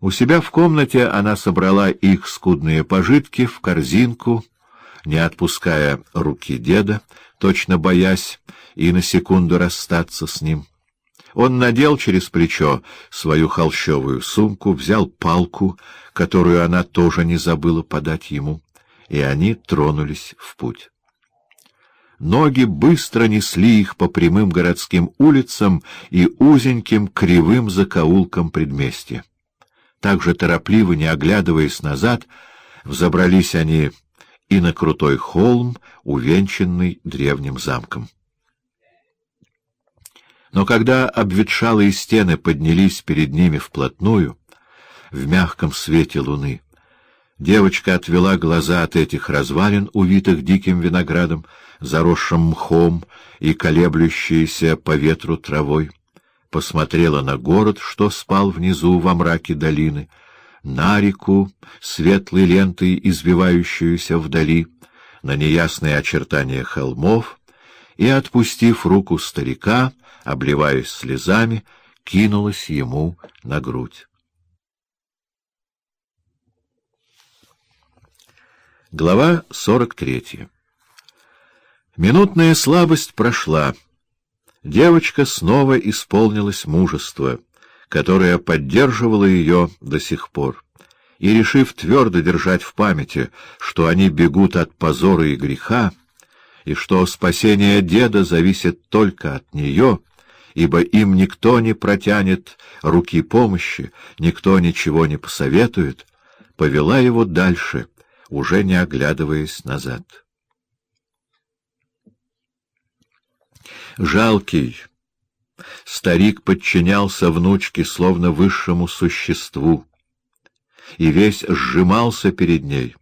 У себя в комнате она собрала их скудные пожитки в корзинку, не отпуская руки деда, точно боясь и на секунду расстаться с ним. Он надел через плечо свою холщовую сумку, взял палку, которую она тоже не забыла подать ему, и они тронулись в путь. Ноги быстро несли их по прямым городским улицам и узеньким кривым закоулкам предместья. Так же торопливо, не оглядываясь назад, взобрались они и на крутой холм, увенчанный древним замком. Но когда обветшалые стены поднялись перед ними вплотную, в мягком свете луны, девочка отвела глаза от этих развалин, увитых диким виноградом, заросшим мхом и колеблющейся по ветру травой, посмотрела на город, что спал внизу во мраке долины, на реку, светлой лентой, извивающуюся вдали, на неясные очертания холмов, и, отпустив руку старика, обливаясь слезами, кинулась ему на грудь. Глава сорок третья Минутная слабость прошла. Девочка снова исполнилась мужества, которое поддерживало ее до сих пор, и, решив твердо держать в памяти, что они бегут от позора и греха, и что спасение деда зависит только от нее, ибо им никто не протянет руки помощи, никто ничего не посоветует, повела его дальше, уже не оглядываясь назад. Жалкий, старик подчинялся внучке словно высшему существу, и весь сжимался перед ней,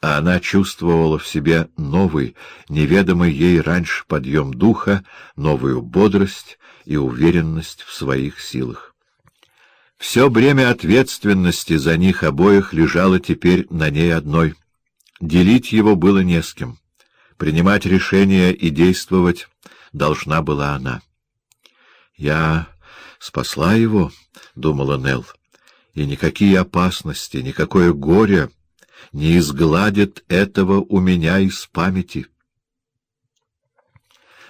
а она чувствовала в себе новый, неведомый ей раньше подъем духа, новую бодрость и уверенность в своих силах. Все бремя ответственности за них обоих лежало теперь на ней одной. Делить его было не с кем. Принимать решения и действовать должна была она. «Я спасла его», — думала Нелл, — «и никакие опасности, никакое горе не изгладит этого у меня из памяти».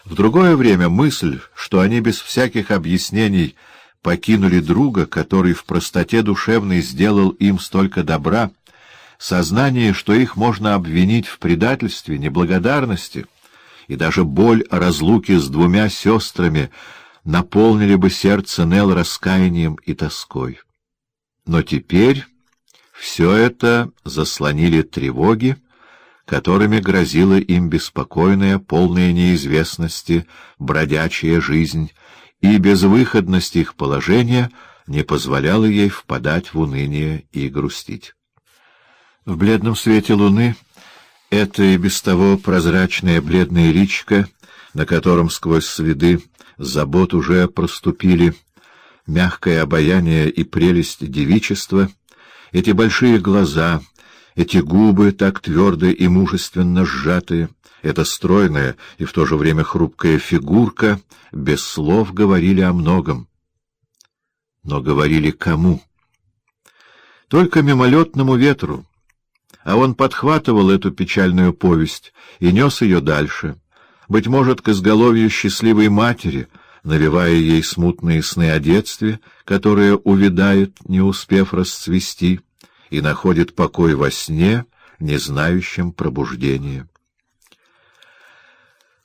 В другое время мысль, что они без всяких объяснений покинули друга, который в простоте душевной сделал им столько добра, сознание, что их можно обвинить в предательстве, неблагодарности, и даже боль о разлуке с двумя сестрами наполнили бы сердце Нел раскаянием и тоской. Но теперь все это заслонили тревоги, которыми грозила им беспокойная, полная неизвестности, бродячая жизнь, и безвыходность их положения не позволяла ей впадать в уныние и грустить. В бледном свете луны это и без того прозрачная бледная личка, на котором сквозь следы забот уже проступили мягкое обаяние и прелесть девичества, эти большие глаза — эти губы, так твердо и мужественно сжатые, эта стройная и в то же время хрупкая фигурка, без слов говорили о многом. Но говорили кому? Только мимолетному ветру. А он подхватывал эту печальную повесть и нес ее дальше, быть может, к изголовью счастливой матери, навевая ей смутные сны о детстве, которое увядает, не успев расцвести, и находит покой во сне, не знающем пробуждения.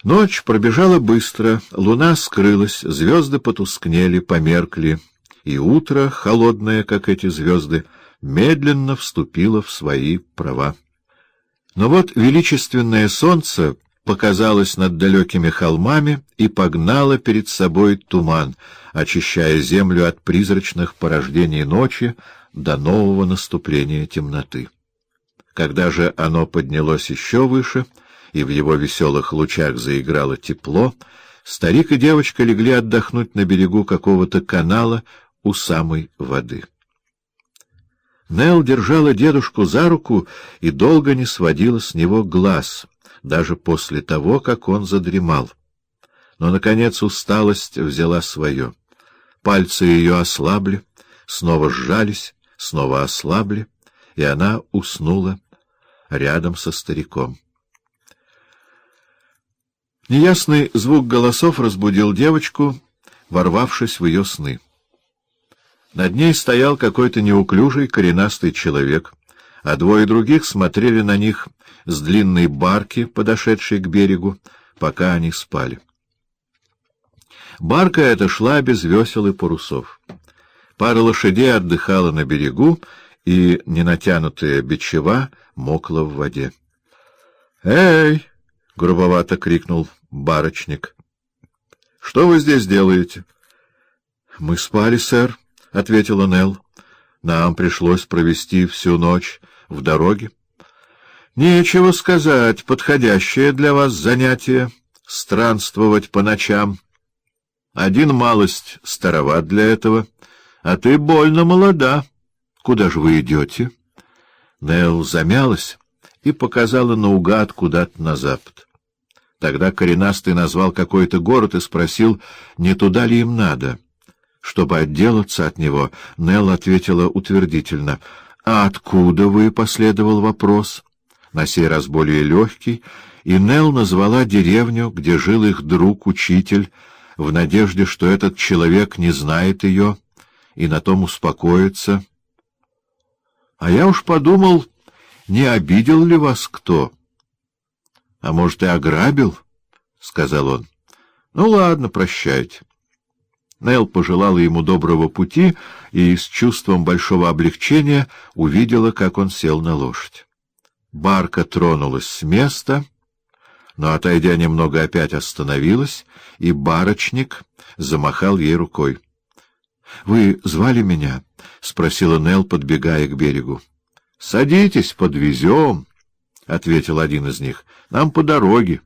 Ночь пробежала быстро, луна скрылась, звезды потускнели, померкли, и утро, холодное, как эти звезды, медленно вступило в свои права. Но вот величественное солнце показалось над далекими холмами и погнало перед собой туман, очищая землю от призрачных порождений ночи, до нового наступления темноты. Когда же оно поднялось еще выше, и в его веселых лучах заиграло тепло, старик и девочка легли отдохнуть на берегу какого-то канала у самой воды. Нел держала дедушку за руку и долго не сводила с него глаз, даже после того, как он задремал. Но, наконец, усталость взяла свое. Пальцы ее ослабли, снова сжались, снова ослабли, и она уснула рядом со стариком. Неясный звук голосов разбудил девочку, ворвавшись в ее сны. Над ней стоял какой-то неуклюжий коренастый человек, а двое других смотрели на них с длинной барки, подошедшей к берегу, пока они спали. Барка эта шла без весел и парусов. Пара лошадей отдыхала на берегу, и ненатянутая бичева мокла в воде. «Эй!» — грубовато крикнул барочник. — Что вы здесь делаете? — Мы спали, сэр, — ответила Нелл. — Нам пришлось провести всю ночь в дороге. — Нечего сказать, подходящее для вас занятие — странствовать по ночам. Один малость староват для этого, а ты больно молода. Куда же вы идете? Нелл замялась и показала наугад куда-то на запад. Тогда коренастый назвал какой-то город и спросил, не туда ли им надо. Чтобы отделаться от него, Нелл ответила утвердительно. — А откуда вы? — последовал вопрос. На сей раз более легкий, и Нелл назвала деревню, где жил их друг-учитель, в надежде, что этот человек не знает ее и на том успокоится. — А я уж подумал, не обидел ли вас кто? —— А может, и ограбил? — сказал он. — Ну, ладно, прощайте. Нел пожелала ему доброго пути и с чувством большого облегчения увидела, как он сел на лошадь. Барка тронулась с места, но, отойдя немного, опять остановилась, и барочник замахал ей рукой. — Вы звали меня? — спросила Нел, подбегая к берегу. — Садитесь, подвезем, — ответил один из них. — Нам по дороге.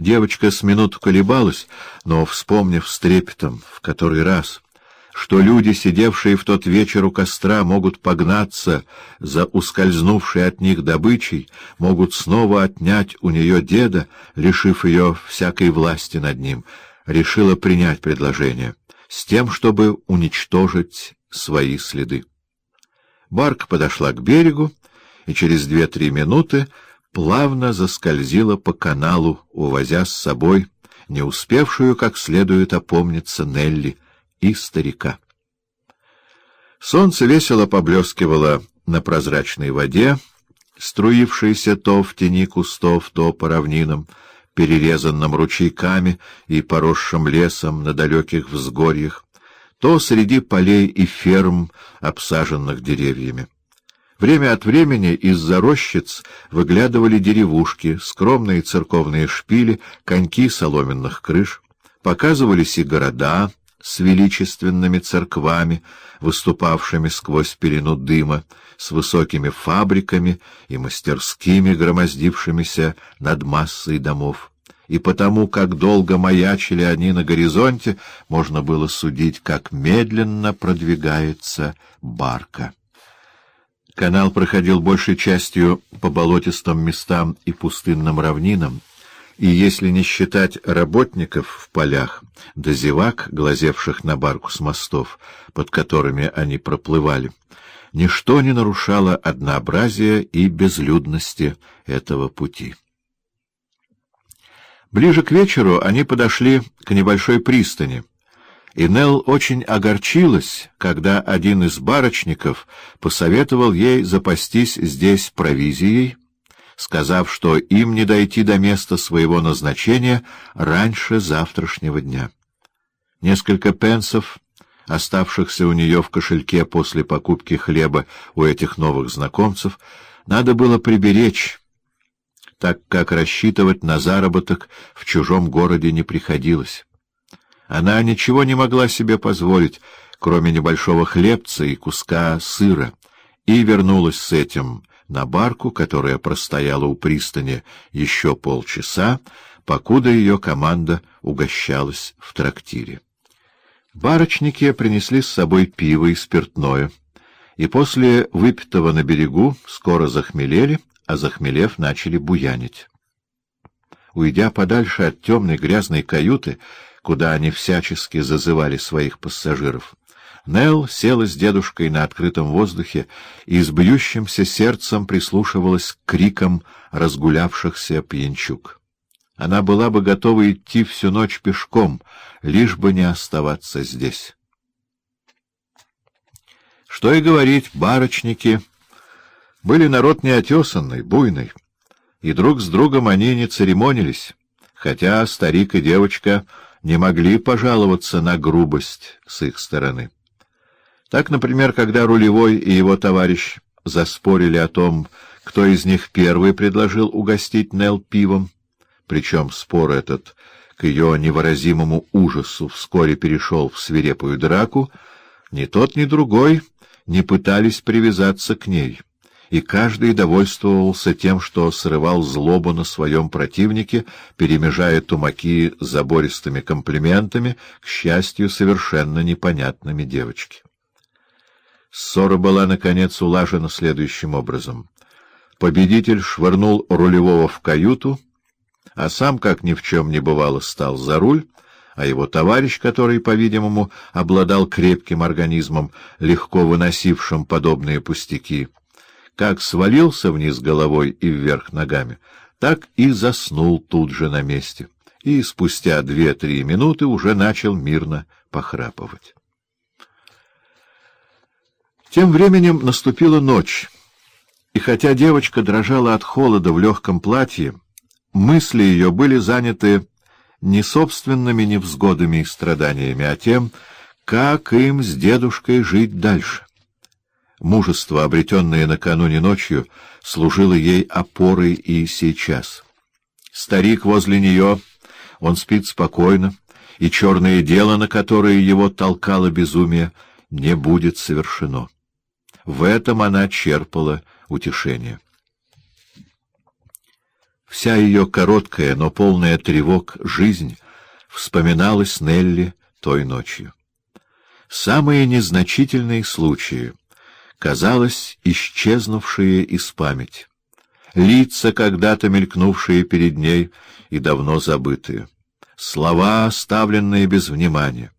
Девочка с минуту колебалась, но, вспомнив с трепетом в который раз, что люди, сидевшие в тот вечер у костра, могут погнаться за ускользнувшей от них добычей, могут снова отнять у нее деда, лишив ее всякой власти над ним, решила принять предложение с тем, чтобы уничтожить свои следы. Барк подошла к берегу, и через две-три минуты плавно заскользила по каналу, увозя с собой не успевшую как следует опомниться Нелли и старика. Солнце весело поблескивало на прозрачной воде, струившейся то в тени кустов, то по равнинам, перерезанным ручейками и поросшим лесом на далеких взгорьях, то среди полей и ферм, обсаженных деревьями. Время от времени из-за рощиц выглядывали деревушки, скромные церковные шпили, коньки соломенных крыш. Показывались и города с величественными церквами, выступавшими сквозь пелену дыма, с высокими фабриками и мастерскими, громоздившимися над массой домов. И потому, как долго маячили они на горизонте, можно было судить, как медленно продвигается барка. Канал проходил большей частью по болотистым местам и пустынным равнинам, и если не считать работников в полях, да зевак, глазевших на барку с мостов, под которыми они проплывали, ничто не нарушало однообразия и безлюдности этого пути. Ближе к вечеру они подошли к небольшой пристани — и Нелл очень огорчилась, когда один из барочников посоветовал ей запастись здесь провизией, сказав, что им не дойти до места своего назначения раньше завтрашнего дня. Несколько пенсов, оставшихся у нее в кошельке после покупки хлеба у этих новых знакомцев, надо было приберечь, так как рассчитывать на заработок в чужом городе не приходилось. Она ничего не могла себе позволить, кроме небольшого хлебца и куска сыра, и вернулась с этим на барку, которая простояла у пристани еще полчаса, покуда ее команда угощалась в трактире. Барочники принесли с собой пиво и спиртное, и после выпитого на берегу скоро захмелели, а захмелев начали буянить. Уйдя подальше от темной грязной каюты, куда они всячески зазывали своих пассажиров. Нелл села с дедушкой на открытом воздухе и с бьющимся сердцем прислушивалась к крикам разгулявшихся пьянчук. Она была бы готова идти всю ночь пешком, лишь бы не оставаться здесь. Что и говорить, барочники были народ неотесанный, буйный, и друг с другом они не церемонились, хотя старик и девочка не могли пожаловаться на грубость с их стороны. Так, например, когда Рулевой и его товарищ заспорили о том, кто из них первый предложил угостить Нел пивом, причем спор этот к ее невыразимому ужасу вскоре перешел в свирепую драку, ни тот, ни другой не пытались привязаться к ней, и каждый довольствовался тем, что срывал злобу на своем противнике, перемежая тумаки забористыми комплиментами, к счастью, совершенно непонятными девочке. Ссора была, наконец, улажена следующим образом. Победитель швырнул рулевого в каюту, а сам, как ни в чем не бывало, стал за руль, а его товарищ, который, по-видимому, обладал крепким организмом, легко выносившим подобные пустяки, как свалился вниз головой и вверх ногами, так и заснул тут же на месте, и спустя две-три минуты уже начал мирно похрапывать. Тем временем наступила ночь, и хотя девочка дрожала от холода в легком платье, мысли ее были заняты не собственными невзгодами и страданиями, а тем, как им с дедушкой жить дальше. Мужество, обретенное накануне ночью, служило ей опорой и сейчас. Старик возле нее, он спит спокойно, и черное дело, на которое его толкало безумие, не будет совершено. В этом она черпала утешение. Вся ее короткая, но полная тревог жизнь вспоминалась Нелли той ночью. Самые незначительные случаи, казалось, исчезнувшие из памяти. Лица, когда-то мелькнувшие перед ней и давно забытые. Слова, оставленные без внимания.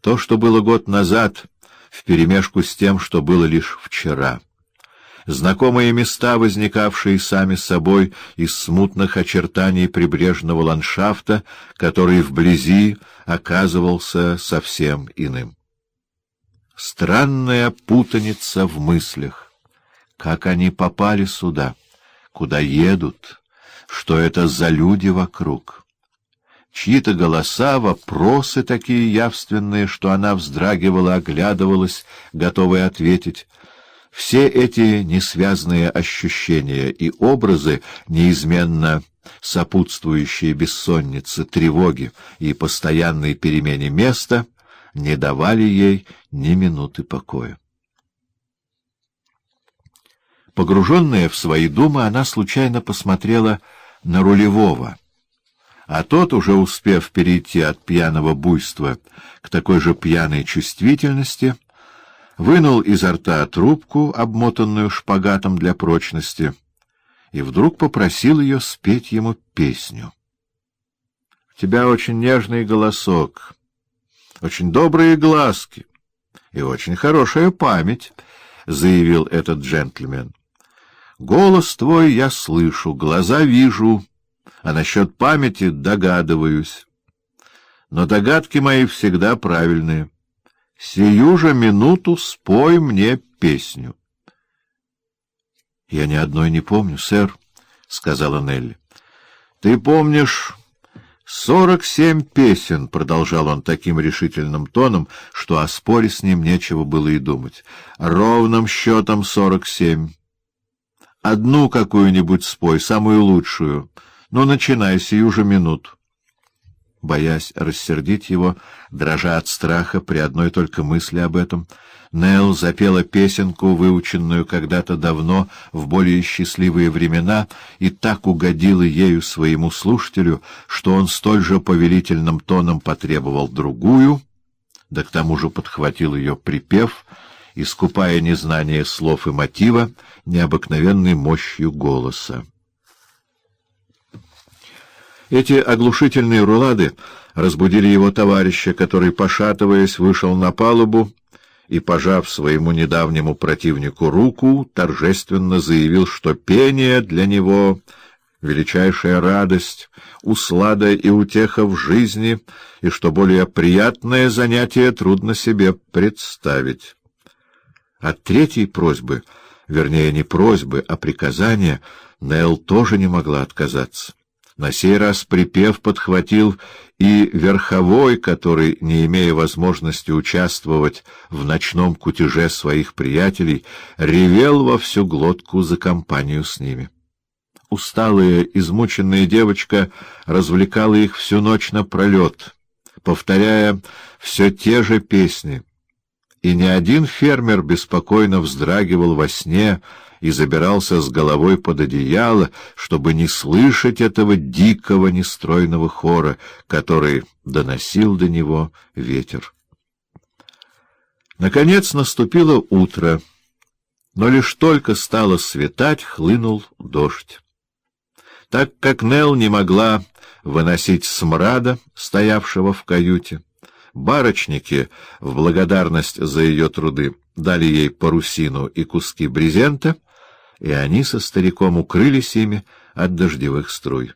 То, что было год назад, вперемешку с тем, что было лишь вчера. Знакомые места, возникавшие сами собой из смутных очертаний прибрежного ландшафта, который вблизи оказывался совсем иным. Странная путаница в мыслях. Как они попали сюда? Куда едут? Что это за люди вокруг? чьи-то голоса, вопросы такие явственные, что она вздрагивала, оглядывалась, готовая ответить. Все эти несвязные ощущения и образы, неизменно сопутствующие бессоннице, тревоге и постоянной перемене места, не давали ей ни минуты покоя. Погруженная в свои думы, она случайно посмотрела на рулевого — а тот, уже успев перейти от пьяного буйства к такой же пьяной чувствительности, вынул изо рта трубку, обмотанную шпагатом для прочности, и вдруг попросил ее спеть ему песню. — У тебя очень нежный голосок, очень добрые глазки и очень хорошая память, — заявил этот джентльмен. — Голос твой я слышу, глаза вижу — а насчет памяти догадываюсь. Но догадки мои всегда правильные. Сию же минуту спой мне песню. — Я ни одной не помню, сэр, — сказала Нелли. — Ты помнишь... «Сорок семь песен», — продолжал он таким решительным тоном, что о споре с ним нечего было и думать. «Ровным счетом сорок семь. Одну какую-нибудь спой, самую лучшую, ну, начинай сию же минуту. Боясь рассердить его, дрожа от страха при одной только мысли об этом, Нелл запела песенку, выученную когда-то давно, в более счастливые времена, и так угодила ею своему слушателю, что он столь же повелительным тоном потребовал другую, да к тому же подхватил ее припев, искупая незнание слов и мотива необыкновенной мощью голоса. Эти оглушительные рулады разбудили его товарища, который, пошатываясь, вышел на палубу и, пожав своему недавнему противнику руку, торжественно заявил, что пение для него — величайшая радость, услада и утеха в жизни, и что более приятное занятие трудно себе представить. От третьей просьбы, вернее, не просьбы, а приказания, Нелл тоже не могла отказаться. На сей раз припев подхватил и верховой, который, не имея возможности участвовать в ночном кутеже своих приятелей, ревел во всю глотку за компанию с ними. Усталая, измученная девочка развлекала их всю ночь напролет, повторяя все те же песни. И ни один фермер беспокойно вздрагивал во сне, и забирался с головой под одеяло, чтобы не слышать этого дикого нестройного хора, который доносил до него ветер. Наконец наступило утро, но лишь только стало светать, хлынул дождь. Так как Нел не могла выносить смрада, стоявшего в каюте, барочники, в благодарность за ее труды, дали ей парусину и куски брезента — и они со стариком укрылись ими от дождевых струй.